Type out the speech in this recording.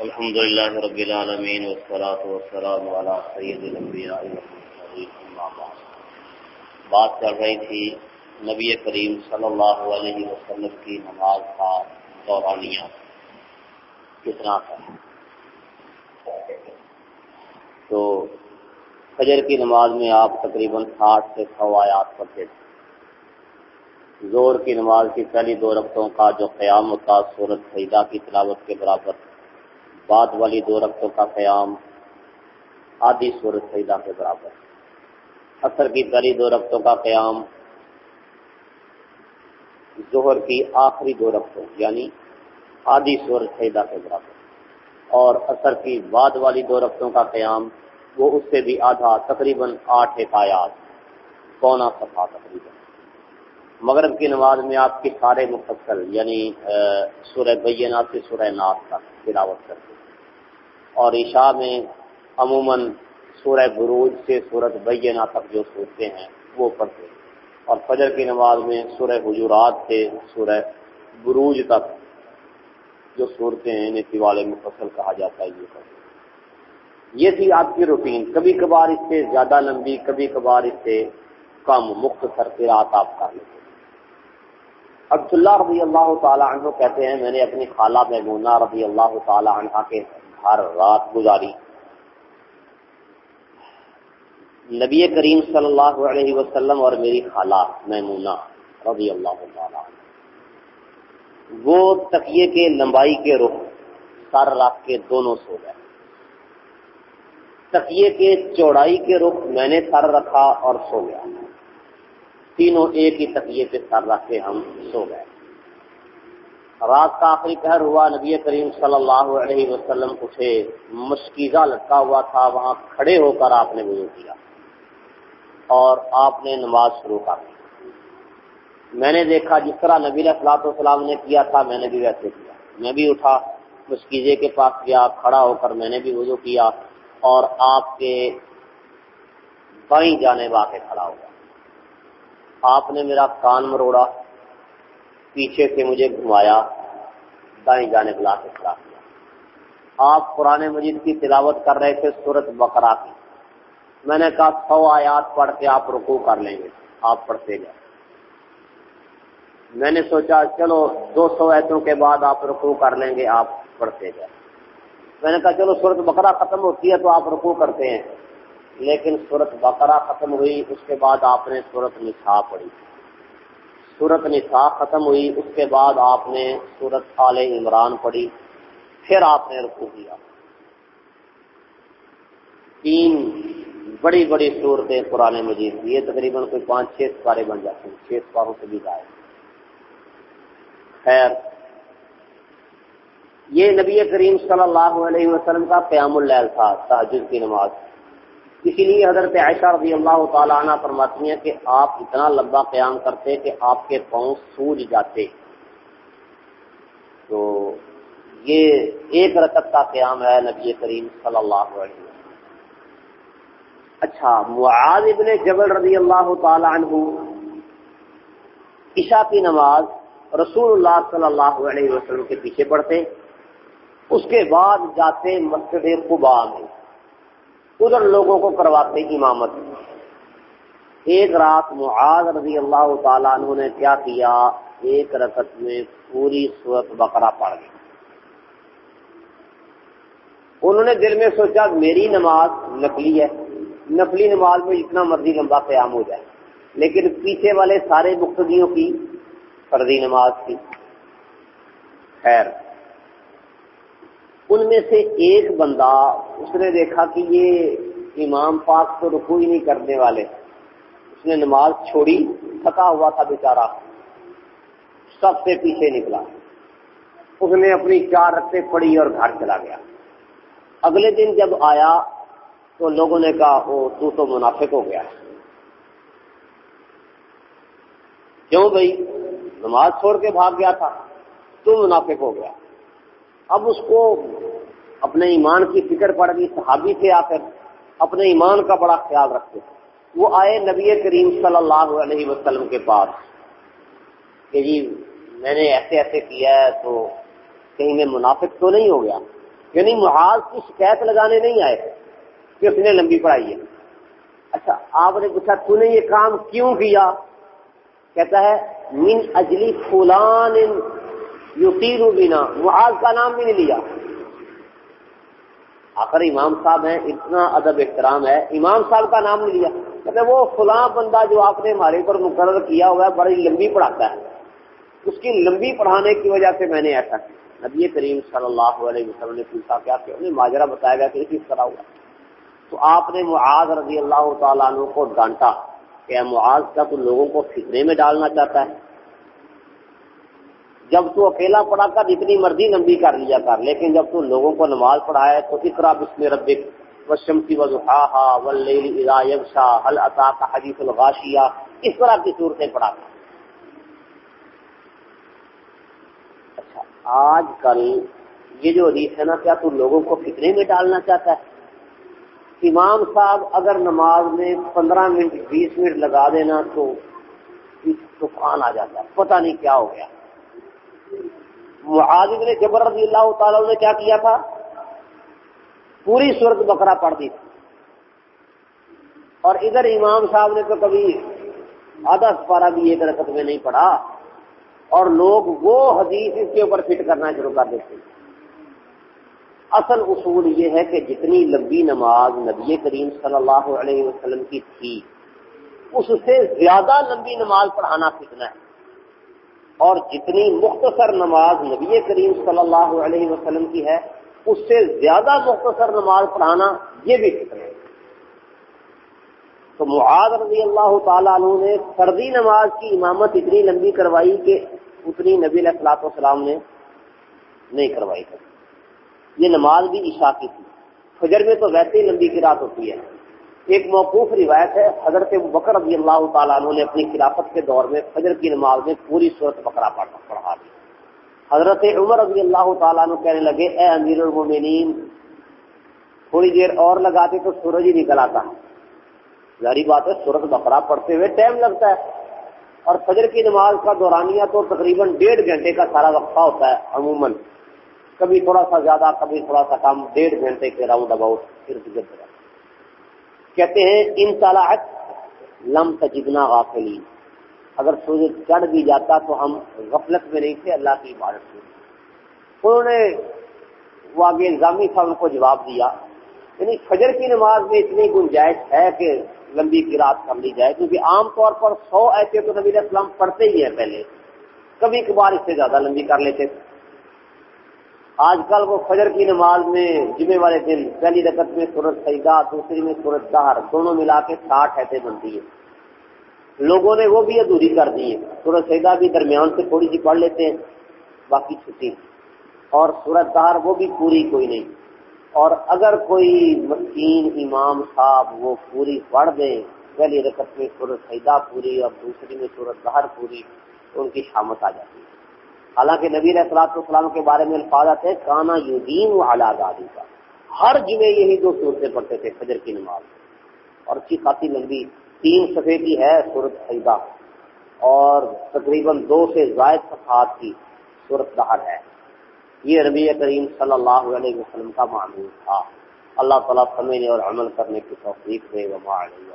الحمد لله رب العالمين والصلاة والسلام على سيد الانبیاء بات کر رہی تھی نبی کریم صلی اللہ علیہ وسلم کی نماز کا دورانیہ. کتنا تھا؟ تو فجر کی نماز میں آپ تقریباً ساٹھ سے سو آیات پڑھتے تھے. زور کی نماز کی پہلی دو رقطوں کا جو قیام ہوتا سورت سیدہ کی تلاوت کے برابر بعد والی دو رقطوں کا قیام آدھی سورج سیدہ کے برابر اثر کی پہلی دو رقطوں کا قیام، ظہر کی آخری دو رقطوں یعنی آدھی سورج سیدہ کے برابر اور اثر کی بعد والی دو رقطوں کا قیام، وہ اس سے بھی آدھا، تقریباً آٹھ ایک آیات، پونا صفحہ تقریباً۔ مغرب کی نماز میں آپ کی سارے مفصل یعنی سورہ بینہ سے سورہ ناس تک تلاوت کرتے اور عشاء میں عموماً سورہ بروج سے سورت بینہ تک جو سوچتے ہیں وہ پڑھتے ہیں۔ اور فجر کی نماز میں سورہ حجورات سے سورہ بروج تک جو صورتیں ہیں نیتی والے مفصل کہا جاتا ہے، یہ پڑھتے یہ تھی آپ کی روٹین۔ کبھی کبھار اس سے زیادہ لمبی، کبھی کبھار اس سے کم، مختصر رات آپ کر لیتے عبداللہ رضی اللہ تعالیٰ عنہ کہتے ہیں، میں نے اپنی خالہ میمونہ رضی اللہ تعالیٰ عنہ کے ہر رات گزاری۔ نبی کریم صلی اللہ علیہ وسلم اور میری خالہ میمونہ رضی اللہ تعالی وہ تکیے کے لمبائی کے رخ سر رکھ کے دونوں سو گئے۔ تکیے کے چوڑائی کے رخ میں نے سر رکھا اور سو گیا۔ تینوں ایک ہی تکیے پہ سر رکھ کے ہم سو گئے۔ رات کا آخری پہر ہوا، نبی کریم صلی اللہ علیہ وسلم اٹھے، مشکیزہ لٹکا ہوا تھا، وہاں کھڑے ہو کر آپ نے وضو کیا اور آپ نے نماز شروع کر دی۔ میں نے دیکھا جس طرح نبی اخلاط والسلام نے کیا تھا، میں نے بھی ویسے کیا۔ میں بھی اٹھا، مشکیزے کے پاس گیا، کھڑا ہو کر میں نے بھی وضو کیا اور آپ کے بائیں جانے با کے کھڑا ہوا آپ نے میرا کان مروڑا۔ پیچھے سے مجھے گھمایا، دائیں جانے بلا کے کھڑا کیا۔ آپ قرآن مجید کی تلاوت کر رہے تھے سورت بقرا کی۔ میں نے کہا، سو آیات پڑھ کے آپ رکو کر لیں گے، آپ پڑھتے گئے میں نے سوچا، چلو، دو سو ایتوں کے بعد آپ رکو کر لیں گے، آپ پڑھتے گئے میں نے کہا، چلو، سورت بقرہ ختم ہوتی ہے تو آپ رکو کرتے ہیں۔ لیکن سورت بقرہ ختم ہوئی، اس کے بعد آپ نے سورت نسا پڑھی۔ سورت نساء ختم ہوئی، اس کے بعد آپ نے سورت آل عمران پڑھی، پھر آپ نے رکو کیا۔ تین بڑی بڑی صورتیں قرآن مجید یہ تقریباً کوئی پانچ، چھ سپارے بن جاتے ہیں، چھ سپاروں سے بھی گائے خیر، یہ نبی کریم صلی اللہ علیہ وسلم کا قیام اللیل تھا تحجد کی نماز۔ اسی لیے حضرت عائشہ رضی اللہ تعالیٰ عنہ فرماتی ہیں کہ آپ اتنا لمبا قیام کرتے کہ آپ کے پاؤں سوج جاتے۔ تو یہ ایک رکت کا قیام ہے نبی کریم صلی اللہ علیہ وسلم۔ اچھا معاذ ابن جبل رضی اللہ تعالیٰ عنہ عشاء کی نماز رسول اللہ صلی اللہ علیہ وسلم کے پیچھے پڑھتے، اس کے بعد جاتے مسجد قبا میں۔ ادھر لوگوں کو کرواتے امامت۔ ایک رات معاذ رضی اللہ تعالیٰ عنہ نے کیا کیا؟ ایک رکت میں پوری صورت بقرہ پڑ گئی انہوں نے دل میں سوچا، میری نماز نقلی ہے۔ نقلی نماز میں جتنا مرضی لمبا قیام ہو جائے۔ لیکن پیچھے والے سارے مقتدیوں کی فرضی نماز تھی خیر۔ ان میں سے ایک بندہ، اس نے دیکھا کہ یہ امام پاک تو رکو ہی نہیں کرنے والے۔ اس نے نماز چھوڑی، تھکا ہوا تھا بیچارہ۔ سب سے پیچھے نکلا۔ اس نے اپنی چار رکھتے پڑی اور گھر چلا گیا۔ اگلے دن جب آیا تو لوگوں نے کہا وہ تو تو منافق ہو گیا۔ کیوں بھائی؟ نماز چھوڑ کے بھاگ گیا تھا۔ تو منافق ہو گیا۔ اب اس کو اپنے ایمان کی فکر پڑ گئی، صحابی تھے آ کر، اپنے ایمان کا بڑا خیال رکھتے وہ آئے نبی کریم صلی اللہ علیہ وسلم کے پاس کہ جی میں نے ایسے ایسے کیا ہے تو کہیں میں منافق تو نہیں ہو گیا؟ یعنی محاذ کی شکایت لگانے نہیں آئے کہ اس نے لمبی پڑھائی ہے۔ اچھا آپ نے پوچھا، تو نے یہ کام کیوں کیا؟ کہتا ہے، من اجلی فلان یقین بینا معاذ کا نام بھی نہیں لیا۔ آخر امام صاحب ہیں، اتنا ادب احترام ہے، امام صاحب کا نام نہیں لیا۔ کہتے وہ فلاں بندہ جو آپ نے ہمارے پر مقرر کیا ہوا ہے، بڑی لمبی پڑھاتا ہے۔ اس کی لمبی پڑھانے کی وجہ سے میں نے ایسا کیا۔ نبی کریم صلی اللہ علیہ وسلم نے پوچھا، کیا کہ انہیں ماجرا بتایا گیا کہ کس طرح ہوا تو آپ نے معاذ رضی اللہ تعالیٰ عنہ کو ڈانٹا کہ معاذ کا تو لوگوں کو فکرے میں ڈالنا چاہتا ہے۔ جب تو اکیلا پڑھا کر جتنی مرضی لمبی کر لیا کر، لیکن جب تو لوگوں کو نماز پڑھائے تو اقرا بسم ربک وشمسی وضحاہا واللیل اذا یغشا، هل اتاک حدیث الغاشیہ؟ اس طرح کی صورتیں پڑھا کر۔ اچھا آج کل یہ جو حدیث ہے نا، کیا تو لوگوں کو فکرے میں ڈالنا چاہتا ہے؟ امام صاحب اگر نماز میں پندرہ منٹ، بیس منٹ لگا دینا تو طوفان آ جاتا ہے، پتہ نہیں کیا ہو گیا۔ معاذ نے جبر رضی اللہ تعالی نے کیا کیا تھا؟ پوری صورت بکرا پڑھ دی تھی۔ اور ادھر امام صاحب نے تو کبھی آدھا سپارہ بھی ایک رقط میں نہیں پڑھا۔ اور لوگ وہ حدیث اس کے اوپر فٹ کرنا شروع کر دیتے ہیں۔ اصل اصول یہ ہے کہ جتنی لمبی نماز نبی کریم صلی اللہ علیہ وسلم کی تھی، اس سے زیادہ لمبی نماز پڑھانا فتنہ ہے۔ اور جتنی مختصر نماز نبی کریم صلی اللہ علیہ وسلم کی ہے، اس سے زیادہ مختصر نماز پڑھانا یہ بھی فتنہ ہے۔ تو معاذ رضی اللہ تعالیٰ عنہ نے فردی نماز کی امامت اتنی لمبی کروائی کہ اتنی نبی علیہ السلاط والسلام نے نہیں کروائی۔ تھی یہ نماز بھی عشاء کی تھی۔ فجر میں تو ویسے ہی لمبی کی رات ہوتی ہے۔ ایک موقوف روایت ہے، حضرت بکر رضی اللہ تعالیٰ عنہ نے اپنی خلافت کے دور میں فجر کی نماز میں پوری صورت بکرا پڑھا دی۔ حضرت عمر رضی اللہ تعالیٰ عنہ کہنے لگے، اے امیر المومنین، تھوڑی دیر اور لگاتے تو سورج ہی نکل آتا۔ ظاہری بات ہے، سورت بکرا پڑھتے ہوئے ٹائم لگتا ہے۔ اور فجر کی نماز کا دورانیہ تو تقریباً ڈیڑھ گھنٹے کا سارا وقفہ ہوتا ہے، عموماً۔ کبھی تھوڑا سا زیادہ، کبھی تھوڑا سا کم، ڈیڑھ گھنٹے کے راؤنڈ اباؤٹ ارد گرد۔ کہتے ہیں، ان صلاحت لم تجدنا غافلین. اگر سورج چڑھ بھی جاتا تو ہم غفلت میں نہیں تھے، اللہ کی عبادت میں انہوں نے وہ آگے الزامی تھا ان کو جواب دیا یعنی فجر کی نماز میں اتنی گنجائش ہے کہ لمبی کی رات کر لی جائے، کیونکہ عام طور پر سو ایسے تو نبی اسلام پڑھتے ہی ہیں پہلے۔ کبھی کبھار اس سے زیادہ لمبی کر لیتے۔ تھے آج کل وہ فجر کی نماز میں جمعے والے دن پہلی رقط میں سورت سیدا دوسری میں سورت دہر، دونوں ملا کے ساٹھ ایسے بنتی ہے لوگوں نے وہ بھی ادھوری کر دی ہے سورت سیدا بھی درمیان سے تھوڑی سی پڑھ لیتے ہیں، باقی چھٹی۔ اور سورت دہر وہ بھی پوری کوئی نہیں۔ اور اگر کوئی مسکین امام صاحب وہ پوری پڑھ دیں، پہلی رقط میں سورت سیدا پوری اور دوسری میں سورت دہر پوری تو ان کی شامت آ جاتی ہے۔ حالانکہ نبی علیہ السلاط السلام کے بارے میں الفاظ آتے ہیں، کانا یودین و آزادی کا ہر جمعے یہی دو صورتیں پڑھتے تھے، فجر کی نماز۔ اور اچھی خاصی لمبی تین صفحے کی ہے صورت سیدہ اور تقریباً دو سے زائد صفحات کی صورت دہر ہے۔ یہ نبی کریم صلی اللہ علیہ وسلم کا معمول تھا۔ اللہ تعالیٰ سمجھنے اور عمل کرنے کی توفیق دے، وما علیہ۔